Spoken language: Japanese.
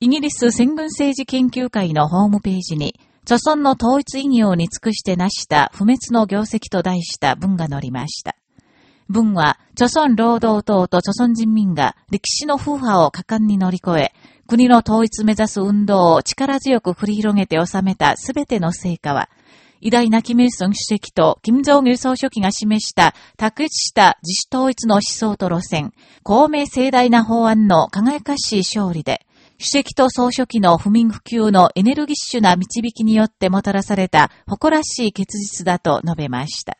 イギリス戦軍政治研究会のホームページに、著村の統一異業に尽くして成した不滅の業績と題した文が載りました。文は、著村労働党と著村人民が歴史の風波を果敢に乗り越え、国の統一目指す運動を力強く繰り広げて収めたすべての成果は、偉大なキム・イルソン主席と金正義総書記が示した卓越した自主統一の思想と路線、公明盛大な法案の輝かしい勝利で、主席と総書記の不眠不休のエネルギッシュな導きによってもたらされた誇らしい結実だと述べました。